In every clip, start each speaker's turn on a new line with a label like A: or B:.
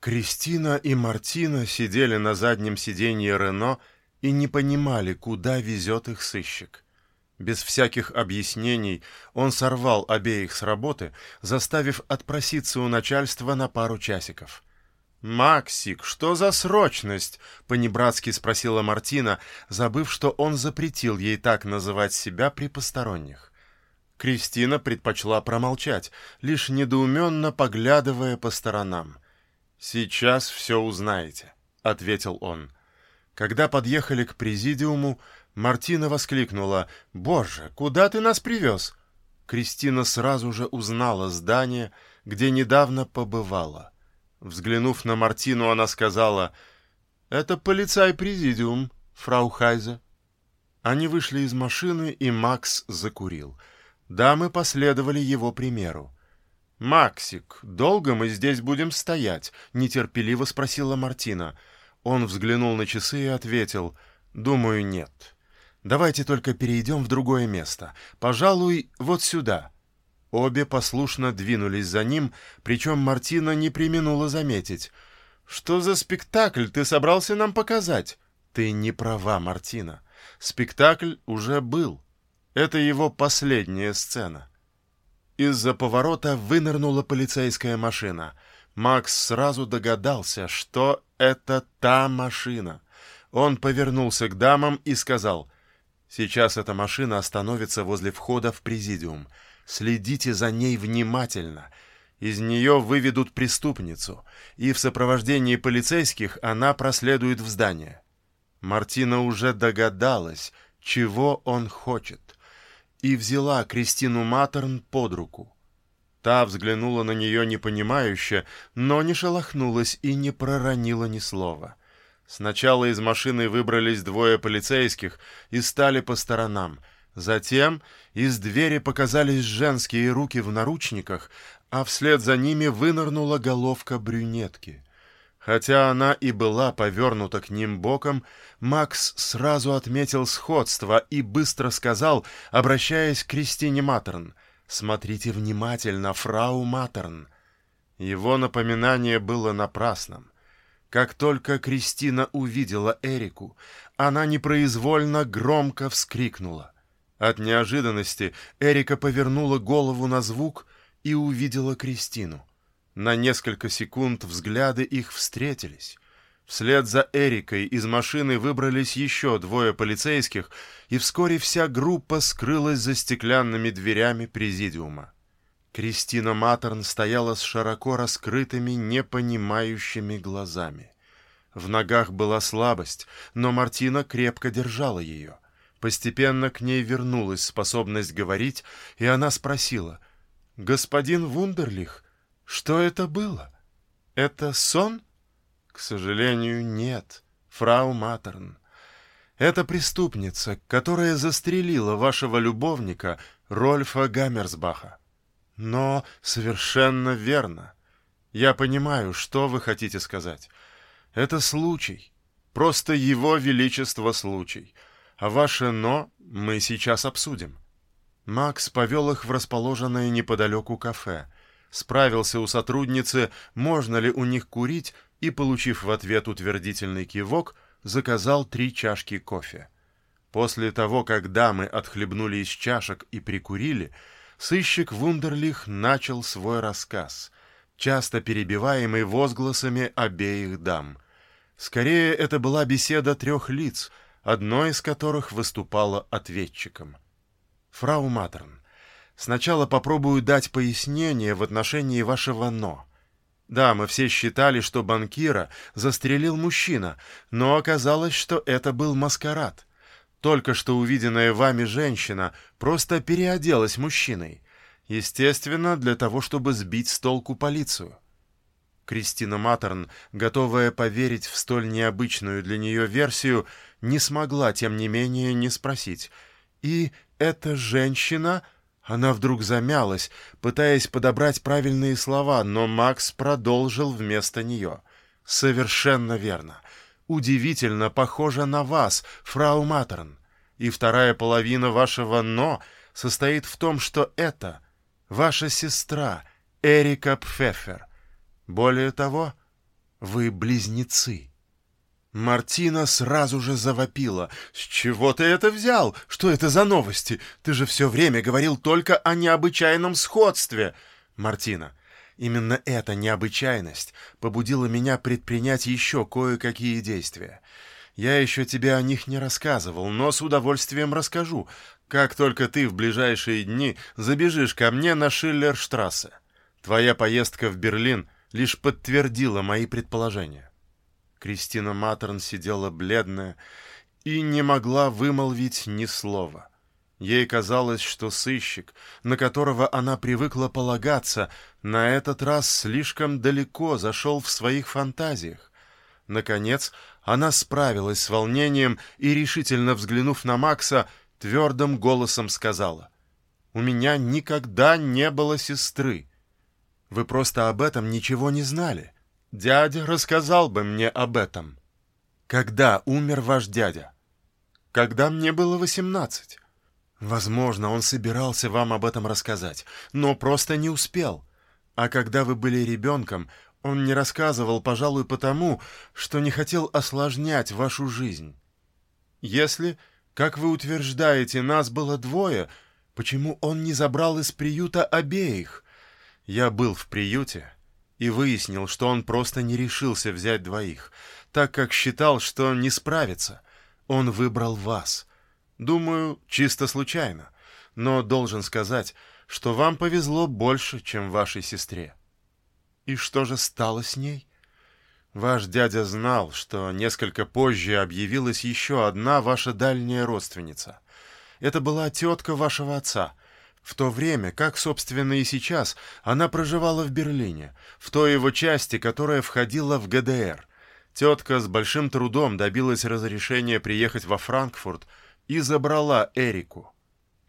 A: Кристина и Мартина сидели на заднем сиденье Рено и не понимали, куда везет их сыщик. Без всяких объяснений он сорвал обеих с работы, заставив отпроситься у начальства на пару часиков. «Максик, что за срочность?» — понебратски спросила Мартина, забыв, что он запретил ей так называть себя при посторонних. Кристина предпочла промолчать, лишь недоуменно поглядывая по сторонам. «Сейчас все узнаете», — ответил он. Когда подъехали к президиуму, Мартина воскликнула «Боже, куда ты нас привез?» Кристина сразу же узнала здание, где недавно побывала. Взглянув на Мартину, она сказала «Это полицай-президиум, фрау Хайзе». Они вышли из машины, и Макс закурил. Дамы последовали его примеру. «Максик, долго мы здесь будем стоять?» — нетерпеливо спросила Мартина. Он взглянул на часы и ответил, «Думаю, нет. Давайте только перейдем в другое место. Пожалуй, вот сюда». Обе послушно двинулись за ним, причем Мартина не применула заметить. «Что за спектакль ты собрался нам показать?» «Ты не права, Мартина. Спектакль уже был. Это его последняя сцена». Из-за поворота вынырнула полицейская машина. Макс сразу догадался, что это та машина. Он повернулся к дамам и сказал, «Сейчас эта машина остановится возле входа в президиум. Следите за ней внимательно. Из нее выведут преступницу, и в сопровождении полицейских она проследует в здание». Мартина уже догадалась, чего он хочет и взяла Кристину Матерн под руку. Та взглянула на нее непонимающе, но не шелохнулась и не проронила ни слова. Сначала из машины выбрались двое полицейских и стали по сторонам. Затем из двери показались женские руки в наручниках, а вслед за ними вынырнула головка брюнетки — Хотя она и была повернута к ним боком, Макс сразу отметил сходство и быстро сказал, обращаясь к Кристине Матерн, «Смотрите внимательно, фрау Матерн». Его напоминание было напрасным. Как только Кристина увидела Эрику, она непроизвольно громко вскрикнула. От неожиданности Эрика повернула голову на звук и увидела Кристину. На несколько секунд взгляды их встретились. Вслед за Эрикой из машины выбрались еще двое полицейских, и вскоре вся группа скрылась за стеклянными дверями президиума. Кристина Матерн стояла с широко раскрытыми, непонимающими глазами. В ногах была слабость, но Мартина крепко держала ее. Постепенно к ней вернулась способность говорить, и она спросила, «Господин Вундерлих, что это было? Это сон? К сожалению, нет, фрау Матерн. Это преступница, которая застрелила вашего любовника Рольфа Гаммерсбаха. Но совершенно верно. Я понимаю, что вы хотите сказать. Это случай. Просто его величество случай. А ваше «но» мы сейчас обсудим. Макс повел их в расположенное неподалеку кафе — справился у сотрудницы, можно ли у них курить, и, получив в ответ утвердительный кивок, заказал три чашки кофе. После того, как дамы отхлебнули из чашек и прикурили, сыщик Вундерлих начал свой рассказ, часто перебиваемый возгласами обеих дам. Скорее, это была беседа трех лиц, одно из которых выступало ответчиком. «Фрау Матерн, Сначала попробую дать пояснение в отношении вашего «но». Да, мы все считали, что банкира застрелил мужчина, но оказалось, что это был маскарад. Только что увиденная вами женщина просто переоделась мужчиной. Естественно, для того, чтобы сбить с толку полицию. Кристина Матерн, готовая поверить в столь необычную для нее версию, не смогла, тем не менее, не спросить. «И эта женщина...» Она вдруг замялась, пытаясь подобрать правильные слова, но Макс продолжил вместо нее. «Совершенно верно. Удивительно похоже на вас, фрау Матерн. И вторая половина вашего «но» состоит в том, что это ваша сестра, Эрика Пфеффер. Более того, Вы близнецы. Мартина сразу же завопила. «С чего ты это взял? Что это за новости? Ты же все время говорил только о необычайном сходстве!» «Мартина, именно эта необычайность побудила меня предпринять еще кое-какие действия. Я еще тебе о них не рассказывал, но с удовольствием расскажу, как только ты в ближайшие дни забежишь ко мне на Шиллерштрассе. Твоя поездка в Берлин лишь подтвердила мои предположения». Кристина Матерн сидела бледная и не могла вымолвить ни слова. Ей казалось, что сыщик, на которого она привыкла полагаться, на этот раз слишком далеко зашел в своих фантазиях. Наконец, она справилась с волнением и, решительно взглянув на Макса, твердым голосом сказала, «У меня никогда не было сестры. Вы просто об этом ничего не знали. Дядя рассказал бы мне об этом. Когда умер ваш дядя? Когда мне было восемнадцать. Возможно, он собирался вам об этом рассказать, но просто не успел. А когда вы были ребенком, он не рассказывал, пожалуй, потому, что не хотел осложнять вашу жизнь. Если, как вы утверждаете, нас было двое, почему он не забрал из приюта обеих? Я был в приюте, и выяснил, что он просто не решился взять двоих, так как считал, что не справится. Он выбрал вас. Думаю, чисто случайно, но должен сказать, что вам повезло больше, чем вашей сестре. И что же стало с ней? Ваш дядя знал, что несколько позже объявилась еще одна ваша дальняя родственница. Это была тетка вашего отца — в то время, как, собственно, и сейчас, она проживала в Берлине, в той его части, которая входила в ГДР. Тетка с большим трудом добилась разрешения приехать во Франкфурт и забрала Эрику.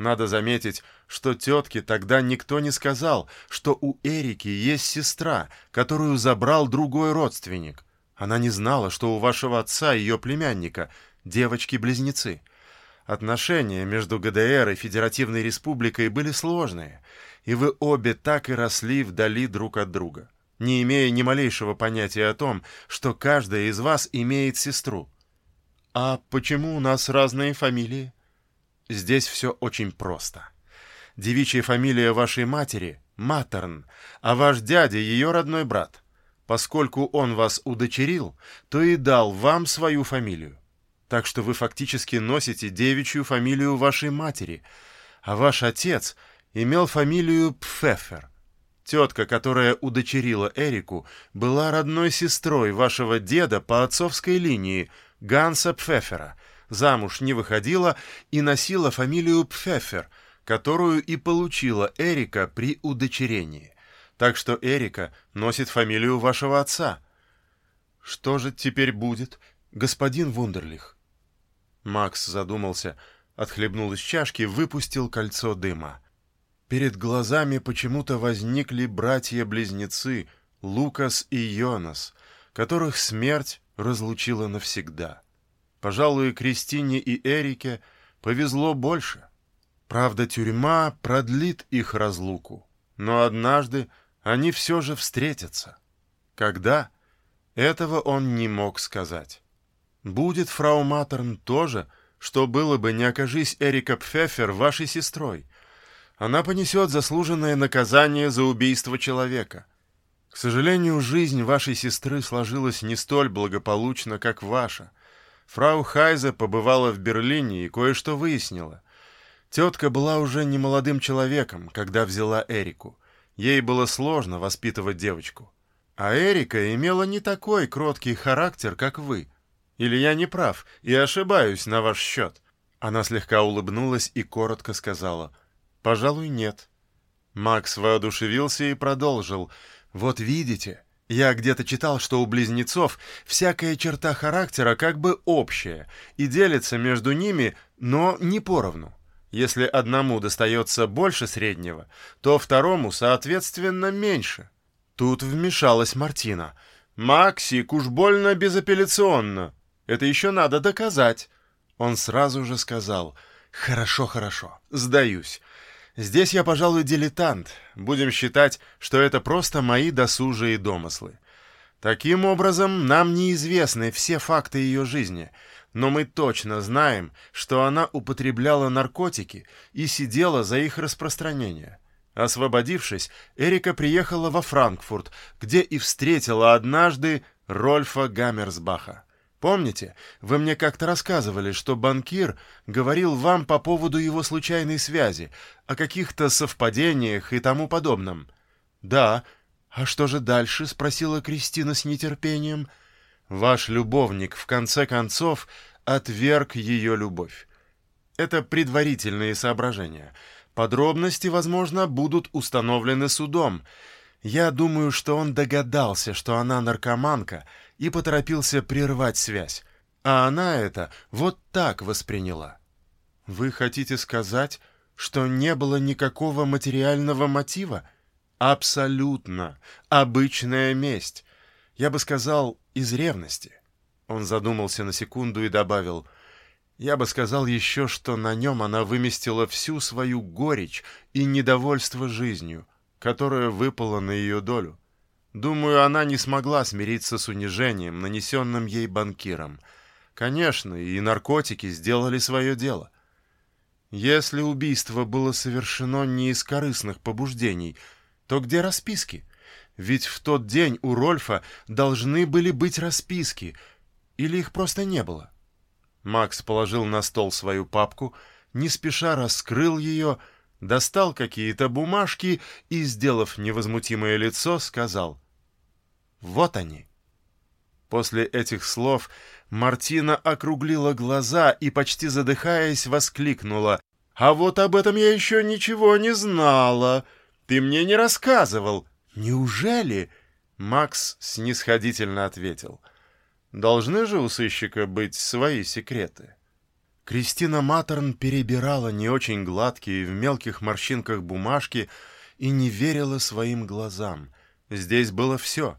A: Надо заметить, что тетке тогда никто не сказал, что у Эрики есть сестра, которую забрал другой родственник. Она не знала, что у вашего отца ее племянника девочки-близнецы. Отношения между ГДР и Федеративной Республикой были сложные, и вы обе так и росли вдали друг от друга, не имея ни малейшего понятия о том, что каждая из вас имеет сестру. А почему у нас разные фамилии? Здесь все очень просто. Девичья фамилия вашей матери — Матерн, а ваш дядя — ее родной брат. Поскольку он вас удочерил, то и дал вам свою фамилию. Так что вы фактически носите девичью фамилию вашей матери, а ваш отец имел фамилию Пфеффер. Тетка, которая удочерила Эрику, была родной сестрой вашего деда по отцовской линии, Ганса Пфеффера, замуж не выходила и носила фамилию Пфеффер, которую и получила Эрика при удочерении. Так что Эрика носит фамилию вашего отца. Что же теперь будет, господин Вундерлих? Макс задумался, отхлебнул из чашки, выпустил кольцо дыма. Перед глазами почему-то возникли братья-близнецы Лукас и Йонас, которых смерть разлучила навсегда. Пожалуй, Кристине и Эрике повезло больше. Правда, тюрьма продлит их разлуку, но однажды они все же встретятся. Когда? Этого он не мог сказать. Будет фрау Матерн тоже, что было бы, не окажись Эрика Пфеффер вашей сестрой. Она понесет заслуженное наказание за убийство человека. К сожалению, жизнь вашей сестры сложилась не столь благополучно, как ваша. Фрау Хайзе побывала в Берлине и кое-что выяснила. Тетка была уже не молодым человеком, когда взяла Эрику. Ей было сложно воспитывать девочку. А Эрика имела не такой кроткий характер, как вы — или я не прав и ошибаюсь на ваш счет?» Она слегка улыбнулась и коротко сказала. «Пожалуй, нет». Макс воодушевился и продолжил. «Вот видите, я где-то читал, что у близнецов всякая черта характера как бы общая и делится между ними, но не поровну. Если одному достается больше среднего, то второму, соответственно, меньше». Тут вмешалась Мартина. «Максик, уж больно безапелляционно!» Это еще надо доказать. Он сразу же сказал, «Хорошо, хорошо, сдаюсь. Здесь я, пожалуй, дилетант. Будем считать, что это просто мои досужие домыслы. Таким образом, нам неизвестны все факты ее жизни, но мы точно знаем, что она употребляла наркотики и сидела за их распространение. Освободившись, Эрика приехала во Франкфурт, где и встретила однажды Рольфа Гаммерсбаха. Помните, вы мне как-то рассказывали, что банкир говорил вам по поводу его случайной связи, о каких-то совпадениях и тому подобном? Да. А что же дальше? спросила Кристина с нетерпением. Ваш любовник в конце концов отверг ее любовь. Это предварительные соображения. Подробности, возможно, будут установлены судом. Я думаю, что он догадался, что она наркоманка, и поторопился прервать связь. А она это вот так восприняла. Вы хотите сказать, что не было никакого материального мотива? Абсолютно. Обычная месть. Я бы сказал, из ревности. Он задумался на секунду и добавил, «Я бы сказал еще, что на нем она выместила всю свою горечь и недовольство жизнью, которое выпало на ее долю. Думаю, она не смогла смириться с унижением, нанесенным ей банкиром. Конечно, и наркотики сделали свое дело. Если убийство было совершено не из корыстных побуждений, то где расписки? Ведь в тот день у Рольфа должны были быть расписки, или их просто не было? Макс положил на стол свою папку, не спеша раскрыл ее, достал какие-то бумажки и, сделав невозмутимое лицо, сказал «Вот они». После этих слов Мартина округлила глаза и, почти задыхаясь, воскликнула «А вот об этом я еще ничего не знала! Ты мне не рассказывал! Неужели?» Макс снисходительно ответил «Должны же у сыщика быть свои секреты». Кристина Матерн перебирала не очень гладкие в мелких морщинках бумажки и не верила своим глазам. Здесь было все.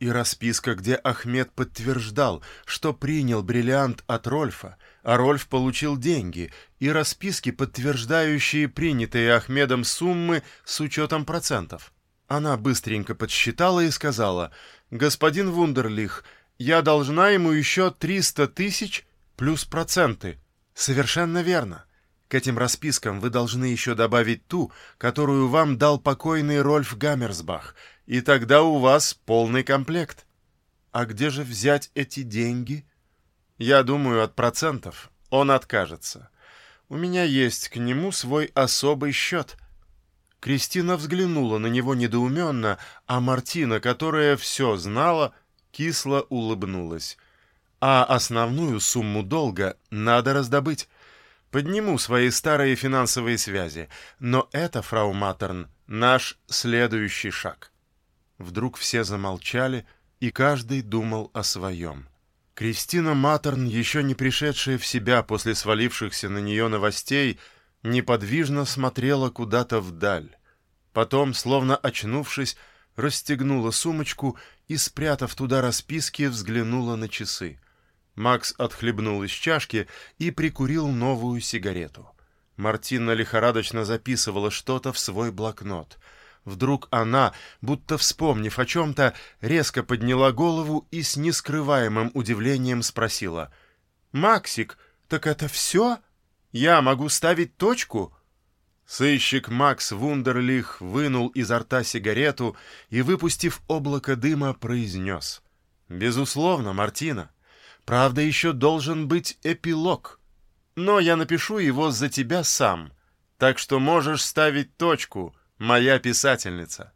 A: И расписка, где Ахмед подтверждал, что принял бриллиант от Рольфа, а Рольф получил деньги, и расписки, подтверждающие принятые Ахмедом суммы с учетом процентов. Она быстренько подсчитала и сказала, «Господин Вундерлих, я должна ему еще 300 тысяч плюс проценты». Совершенно верно. К этим распискам вы должны еще добавить ту, которую вам дал покойный Рольф Гаммерсбах, и тогда у вас полный комплект. А где же взять эти деньги? Я думаю, от процентов он откажется. У меня есть к нему свой особый счет. Кристина взглянула на него недоуменно, а Мартина, которая все знала, кисло улыбнулась а основную сумму долга надо раздобыть. Подниму свои старые финансовые связи, но это, фрау Матерн, наш следующий шаг. Вдруг все замолчали, и каждый думал о своем. Кристина Матерн, еще не пришедшая в себя после свалившихся на нее новостей, неподвижно смотрела куда-то вдаль. Потом, словно очнувшись, расстегнула сумочку и, спрятав туда расписки, взглянула на часы. Макс отхлебнул из чашки и прикурил новую сигарету. Мартина лихорадочно записывала что-то в свой блокнот. Вдруг она, будто вспомнив о чем-то, резко подняла голову и с нескрываемым удивлением спросила. «Максик, так это все? Я могу ставить точку?» Сыщик Макс Вундерлих вынул изо рта сигарету и, выпустив облако дыма, произнес. «Безусловно, Мартина». Правда, еще должен быть эпилог. Но я напишу его за тебя сам. Так что можешь ставить точку, моя писательница.